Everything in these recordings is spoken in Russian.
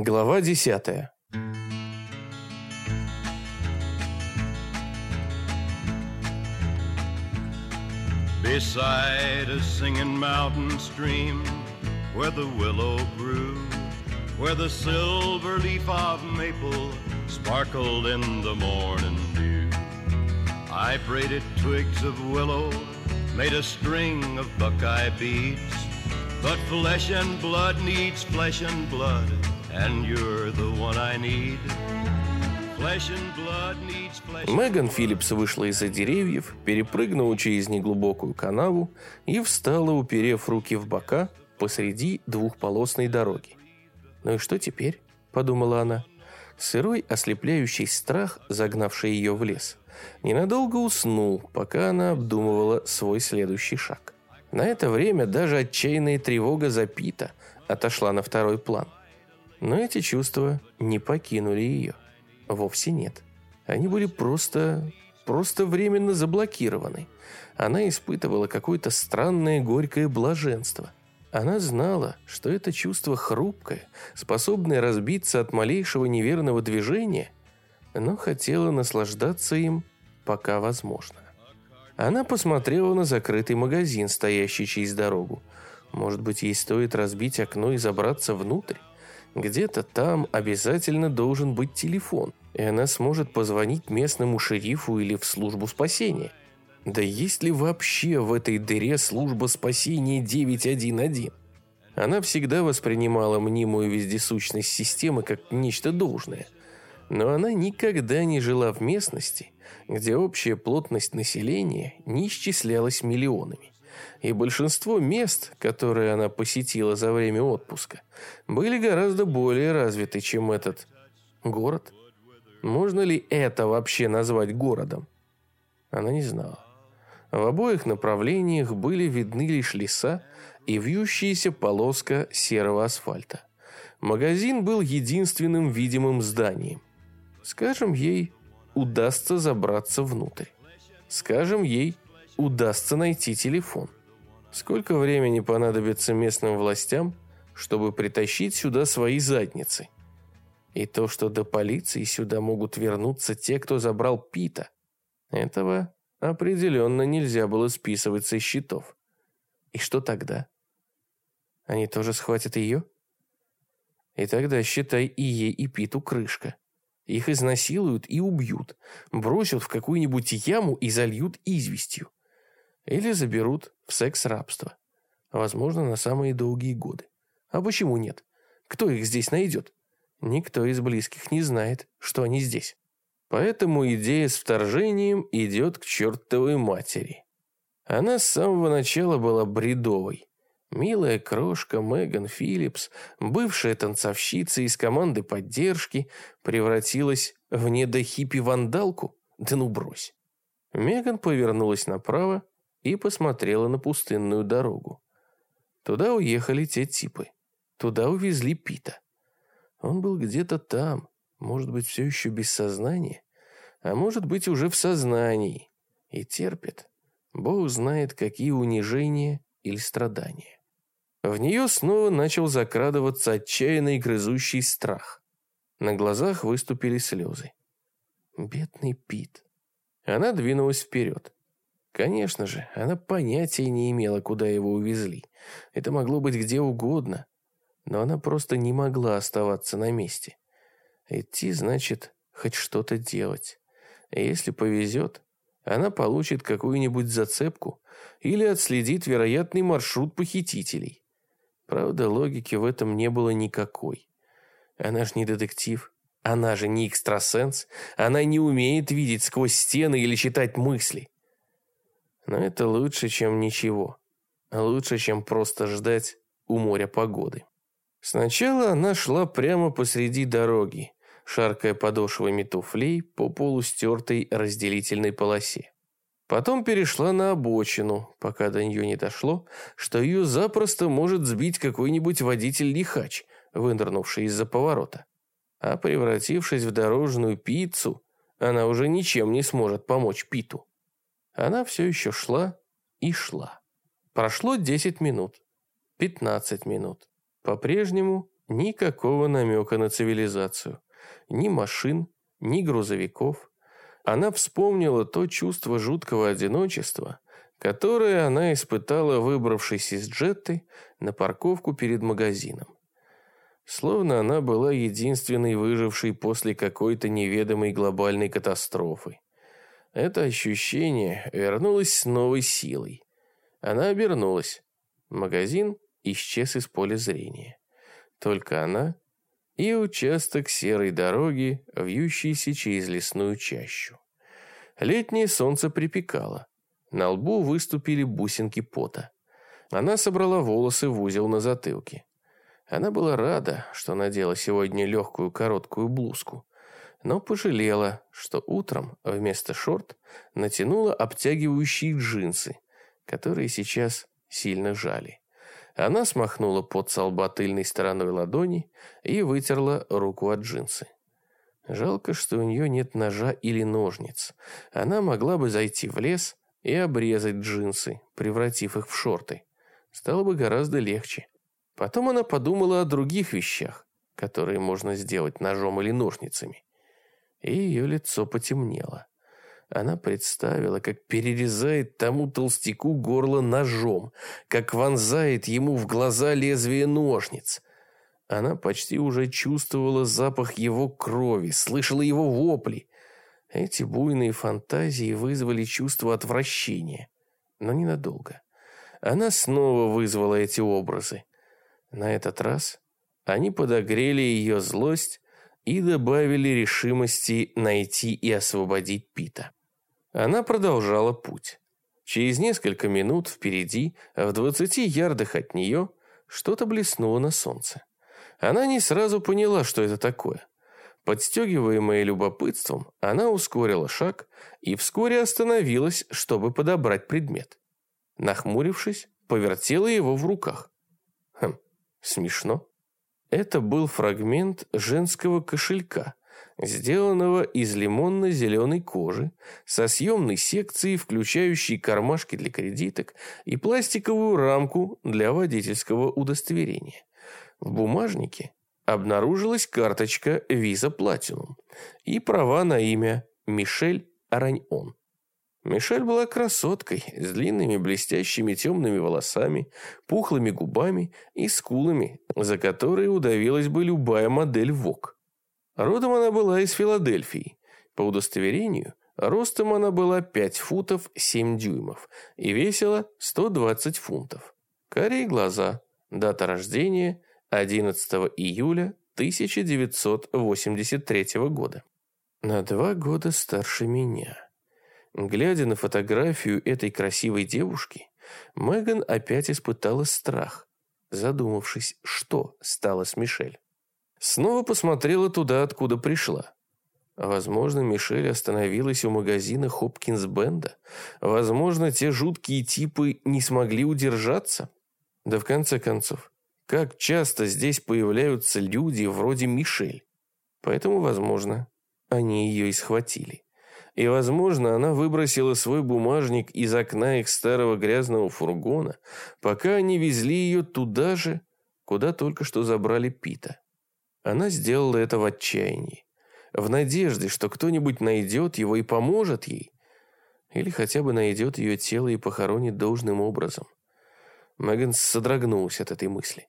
Глава десятая. Beside a singing mountain stream Where the willow grew Where the silver leaf of maple Sparkled in the morning dew I braided twigs of willow Made a string of buckeye beads But flesh and blood needs flesh and blood Меган Филлипс вышла из-за деревьев, перепрыгнула через неглубокую канаву и встала, уперев руки в бока посреди двухполосной дороги. «Ну и что теперь?» – подумала она. Сырой, ослепляющий страх, загнавший ее в лес, ненадолго уснул, пока она обдумывала свой следующий шаг. На это время даже отчаянная тревога за Пита отошла на второй план – но эти чувства не покинули ее. Вовсе нет. Они были просто... просто временно заблокированы. Она испытывала какое-то странное горькое блаженство. Она знала, что это чувство хрупкое, способное разбиться от малейшего неверного движения, но хотела наслаждаться им, пока возможно. Она посмотрела на закрытый магазин, стоящий через дорогу. Может быть, ей стоит разбить окно и забраться внутрь? Где-то там обязательно должен быть телефон, и она сможет позвонить местному шерифу или в службу спасения. Да есть ли вообще в этой дыре служба спасения 911? Она всегда воспринимала мнимую вездесущность системы как нечто должное. Но она никогда не жила в местности, где общая плотность населения не исчислялась миллионами и большинство мест, которые она посетила за время отпуска, были гораздо более развиты, чем этот город. Можно ли это вообще назвать городом? Она не знала. В обоих направлениях были видны лишь леса и вьющаяся полоска серого асфальта. Магазин был единственным видимым зданием. Скажем, ей удастся забраться внутрь. Скажем, ей удастся найти телефон. Сколько времени понадобится местным властям, чтобы притащить сюда свои задницы? И то, что до полиции сюда могут вернуться те, кто забрал Пита. Этого определенно нельзя было списывать со счетов. И что тогда? Они тоже схватят ее? И тогда, считай, и ей, и Питу крышка. Их изнасилуют и убьют, бросят в какую-нибудь яму и зальют известью. Или заберут в секс-рабство. Возможно, на самые долгие годы. А почему нет? Кто их здесь найдет? Никто из близких не знает, что они здесь. Поэтому идея с вторжением идет к чертовой матери. Она с самого начала была бредовой. Милая крошка Меган Филлипс, бывшая танцовщица из команды поддержки, превратилась в недохиппи-вандалку? Да ну брось. Меган повернулась направо и посмотрела на пустынную дорогу. Туда уехали те типы. Туда увезли Пита. Он был где-то там, может быть, все еще без сознания, а может быть, уже в сознании, и терпит. Бог знает, какие унижения или страдания. В нее снова начал закрадываться отчаянный грызущий страх. На глазах выступили слезы. Бедный Пит. Она двинулась вперед. Конечно же, она понятия не имела, куда его увезли. Это могло быть где угодно. Но она просто не могла оставаться на месте. Идти значит хоть что-то делать. если повезет, она получит какую-нибудь зацепку или отследит вероятный маршрут похитителей. Правда, логики в этом не было никакой. Она же не детектив, она же не экстрасенс, она не умеет видеть сквозь стены или читать мысли. Но это лучше, чем ничего. Лучше, чем просто ждать у моря погоды. Сначала она шла прямо посреди дороги, шаркая подошвами туфлей по полустертой разделительной полосе. Потом перешла на обочину, пока до нее не дошло, что ее запросто может сбить какой-нибудь водитель-лихач, вынырнувший из-за поворота. А превратившись в дорожную пиццу, она уже ничем не сможет помочь Питу. Она все еще шла и шла. Прошло 10 минут, 15 минут. По-прежнему Никакого намека на цивилизацию. Ни машин, ни грузовиков. Она вспомнила то чувство жуткого одиночества, которое она испытала, выбравшись из джетты на парковку перед магазином. Словно она была единственной выжившей после какой-то неведомой глобальной катастрофы. Это ощущение вернулось с новой силой. Она обернулась. Магазин исчез из поля зрения. Только она и участок серой дороги, вьющийся через лесную чащу. Летнее солнце припекало. На лбу выступили бусинки пота. Она собрала волосы в узел на затылке. Она была рада, что надела сегодня легкую короткую блузку, но пожалела, что утром вместо шорт натянула обтягивающие джинсы, которые сейчас сильно жали. Она смахнула под со тыльной стороной ладони и вытерла руку от джинсы. Жалко, что у нее нет ножа или ножниц. Она могла бы зайти в лес и обрезать джинсы, превратив их в шорты. Стало бы гораздо легче. Потом она подумала о других вещах, которые можно сделать ножом или ножницами. И ее лицо потемнело. Она представила, как перерезает тому толстяку горло ножом, как вонзает ему в глаза лезвие ножниц. Она почти уже чувствовала запах его крови, слышала его вопли. Эти буйные фантазии вызвали чувство отвращения, но ненадолго. Она снова вызвала эти образы. На этот раз они подогрели ее злость и добавили решимости найти и освободить Пита. Она продолжала путь. Через несколько минут впереди, в двадцати ярдах от нее, что-то блеснуло на солнце. Она не сразу поняла, что это такое. Подстегиваемая любопытством, она ускорила шаг и вскоре остановилась, чтобы подобрать предмет. Нахмурившись, повертела его в руках. Хм, смешно. Это был фрагмент женского кошелька, сделанного из лимонно-зеленой кожи, со съемной секцией, включающей кармашки для кредиток и пластиковую рамку для водительского удостоверения. В бумажнике обнаружилась карточка Visa Platinum и права на имя Мишель Араньон. Мишель была красоткой с длинными блестящими темными волосами, пухлыми губами и скулами, за которые удавилась бы любая модель ВОК. Родом она была из Филадельфии. По удостоверению, ростом она была 5 футов 7 дюймов и весила 120 фунтов. Карие глаза, дата рождения 11 июля 1983 года. На два года старше меня. Глядя на фотографию этой красивой девушки, Меган опять испытала страх, задумавшись, что стало с Мишель. Снова посмотрела туда, откуда пришла. Возможно, Мишель остановилась у магазина Хопкинс Бенда. Возможно, те жуткие типы не смогли удержаться. Да в конце концов, как часто здесь появляются люди вроде Мишель. Поэтому, возможно, они ее и схватили. И, возможно, она выбросила свой бумажник из окна их старого грязного фургона, пока они везли ее туда же, куда только что забрали Пита. Она сделала это в отчаянии, в надежде, что кто-нибудь найдет его и поможет ей, или хотя бы найдет ее тело и похоронит должным образом. Меган содрогнулась от этой мысли.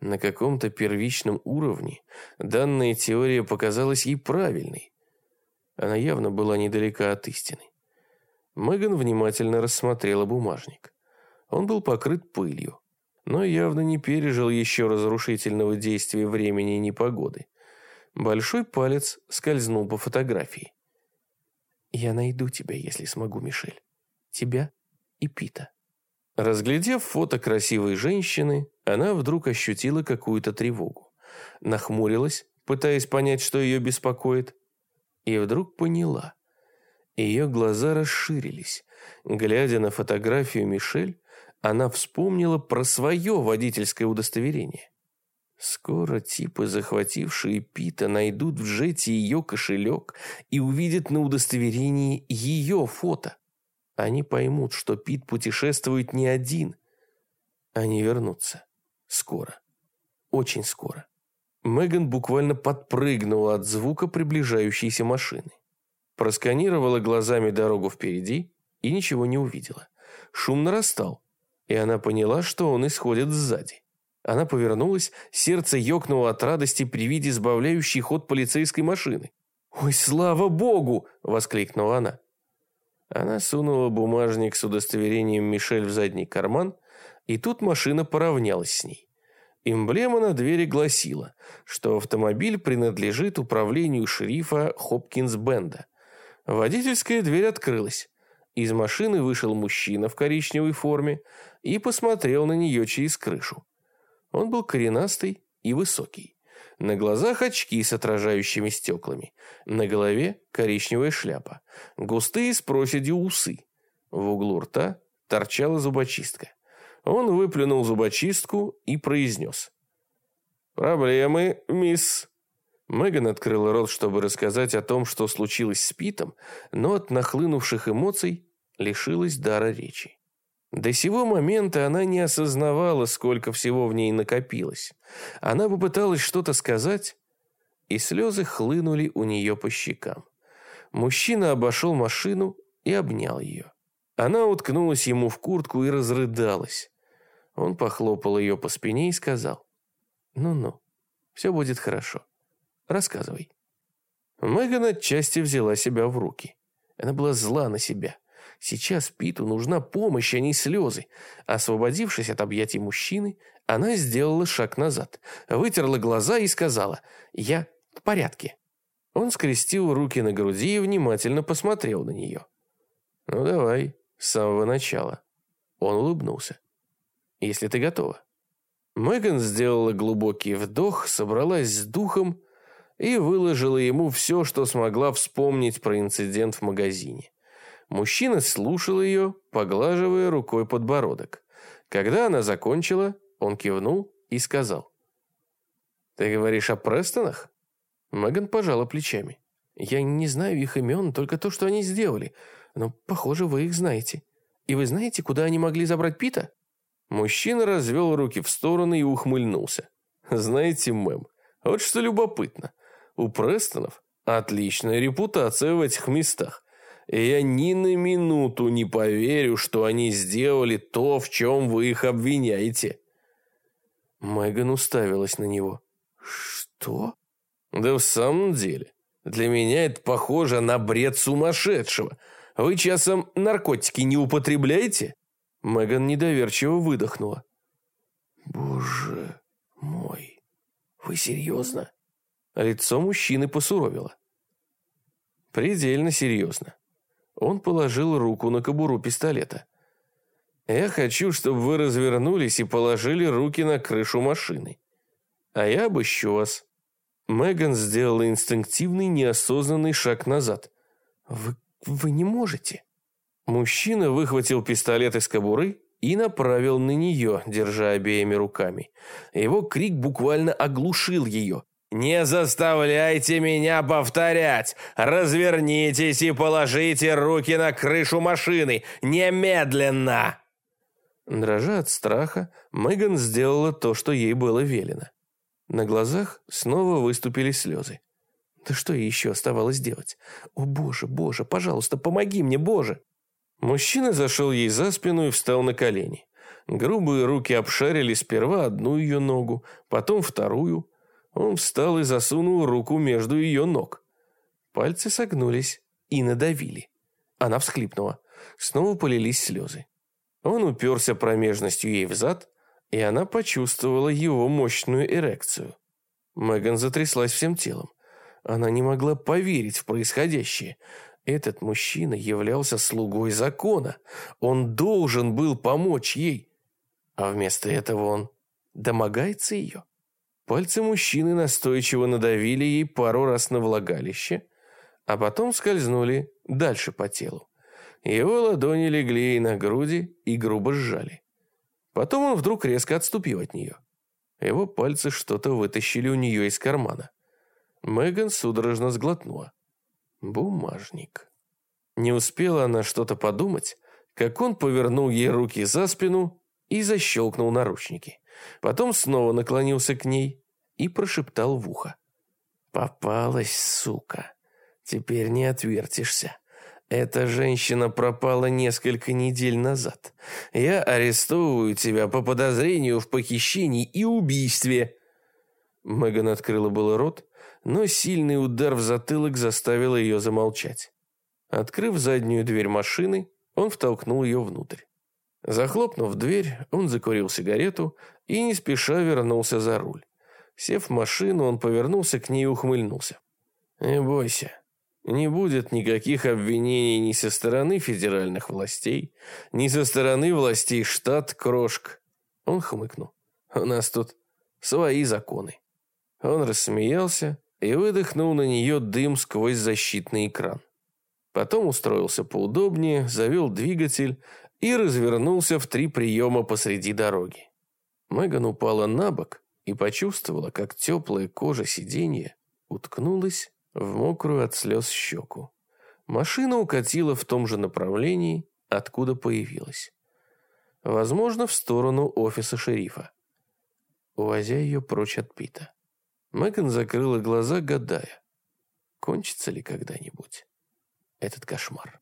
На каком-то первичном уровне данная теория показалась ей правильной. Она явно была недалека от истины. Меган внимательно рассмотрела бумажник. Он был покрыт пылью но явно не пережил еще разрушительного действия времени и непогоды. Большой палец скользнул по фотографии. «Я найду тебя, если смогу, Мишель. Тебя и Пита». Разглядев фото красивой женщины, она вдруг ощутила какую-то тревогу. Нахмурилась, пытаясь понять, что ее беспокоит, и вдруг поняла. Ее глаза расширились. Глядя на фотографию Мишель, она вспомнила про свое водительское удостоверение. Скоро типы, захватившие Пита, найдут в джете ее кошелек и увидят на удостоверении ее фото. Они поймут, что Пит путешествует не один. Они вернутся. Скоро. Очень скоро. Меган буквально подпрыгнула от звука приближающейся машины. Просканировала глазами дорогу впереди и ничего не увидела. Шум нарастал, и она поняла, что он исходит сзади. Она повернулась, сердце ёкнуло от радости при виде избавляющей ход полицейской машины. «Ой, слава богу!» – воскликнула она. Она сунула бумажник с удостоверением Мишель в задний карман, и тут машина поравнялась с ней. Эмблема на двери гласила, что автомобиль принадлежит управлению шерифа Хопкинс-Бенда. Водительская дверь открылась. Из машины вышел мужчина в коричневой форме и посмотрел на нее через крышу. Он был коренастый и высокий. На глазах очки с отражающими стеклами. На голове коричневая шляпа. Густые с проседью усы. В углу рта торчала зубочистка. Он выплюнул зубочистку и произнес. «Проблемы, мисс». Меган открыла рот, чтобы рассказать о том, что случилось с Питом, но от нахлынувших эмоций лишилась дара речи. До сего момента она не осознавала, сколько всего в ней накопилось. Она попыталась что-то сказать, и слезы хлынули у нее по щекам. Мужчина обошел машину и обнял ее. Она уткнулась ему в куртку и разрыдалась. Он похлопал ее по спине и сказал, «Ну-ну, все будет хорошо. Рассказывай». Меган отчасти взяла себя в руки. Она была зла на себя. Сейчас Питу нужна помощь, а не слезы. Освободившись от объятий мужчины, она сделала шаг назад, вытерла глаза и сказала «Я в порядке». Он скрестил руки на груди и внимательно посмотрел на нее. «Ну давай, с самого начала. Он улыбнулся. Если ты готова. Меган сделала глубокий вдох, собралась с духом и выложила ему все, что смогла вспомнить про инцидент в магазине. Мужчина слушал ее, поглаживая рукой подбородок. Когда она закончила, он кивнул и сказал. «Ты говоришь о Престонах?» Меган пожала плечами. «Я не знаю их имен, только то, что они сделали но, похоже, вы их знаете. И вы знаете, куда они могли забрать Пита?» Мужчина развел руки в стороны и ухмыльнулся. «Знаете, мэм, вот что любопытно. У Престонов отличная репутация в этих местах. И я ни на минуту не поверю, что они сделали то, в чем вы их обвиняете». Меган уставилась на него. «Что?» «Да в самом деле, для меня это похоже на бред сумасшедшего. Вы часом наркотики не употребляете?» Меган недоверчиво выдохнула. «Боже мой, вы серьезно?» Лицо мужчины посуровило. «Предельно серьезно». Он положил руку на кобуру пистолета. «Я хочу, чтобы вы развернулись и положили руки на крышу машины. А я обыщу вас». Меган сделала инстинктивный, неосознанный шаг назад. «Вы вы не можете». Мужчина выхватил пистолет из кобуры и направил на нее, держа обеими руками. Его крик буквально оглушил ее. «Не заставляйте меня повторять! Развернитесь и положите руки на крышу машины! Немедленно!» Дрожа от страха, Меган сделала то, что ей было велено. На глазах снова выступили слезы. Да что ей еще оставалось делать? О, боже, боже, пожалуйста, помоги мне, боже! Мужчина зашел ей за спину и встал на колени. Грубые руки обшарили сперва одну ее ногу, потом вторую. Он встал и засунул руку между ее ног. Пальцы согнулись и надавили. Она всхлипнула. Снова полились слезы. Он уперся промежностью ей в зад, и она почувствовала его мощную эрекцию. Меган затряслась всем телом. Она не могла поверить в происходящее. Этот мужчина являлся слугой закона. Он должен был помочь ей. А вместо этого он домогается ее. Пальцы мужчины настойчиво надавили ей пару раз на влагалище, а потом скользнули дальше по телу. Его ладони легли ей на груди и грубо сжали. Потом он вдруг резко отступил от нее. Его пальцы что-то вытащили у нее из кармана. Меган судорожно сглотнула. Бумажник. Не успела она что-то подумать, как он повернул ей руки за спину и защелкнул наручники. Потом снова наклонился к ней и прошептал в ухо. «Попалась, сука. Теперь не отвертишься. Эта женщина пропала несколько недель назад. Я арестовываю тебя по подозрению в похищении и убийстве». Меган открыла было рот, но сильный удар в затылок заставил ее замолчать. Открыв заднюю дверь машины, он втолкнул ее внутрь. Захлопнув дверь, он закурил сигарету и не спеша вернулся за руль. Сев в машину, он повернулся к ней и ухмыльнулся. «Не бойся, не будет никаких обвинений ни со стороны федеральных властей, ни со стороны властей штат Крошк. Он хмыкнул. У нас тут свои законы. Он рассмеялся и выдохнул на нее дым сквозь защитный экран. Потом устроился поудобнее, завел двигатель и развернулся в три приема посреди дороги. Меган упала на бок и почувствовала, как теплая кожа сиденья уткнулась в мокрую от слез щеку. Машина укатила в том же направлении, откуда появилась. Возможно, в сторону офиса шерифа, увозя ее прочь от Пита. Меган закрыла глаза, гадая, кончится ли когда-нибудь этот кошмар.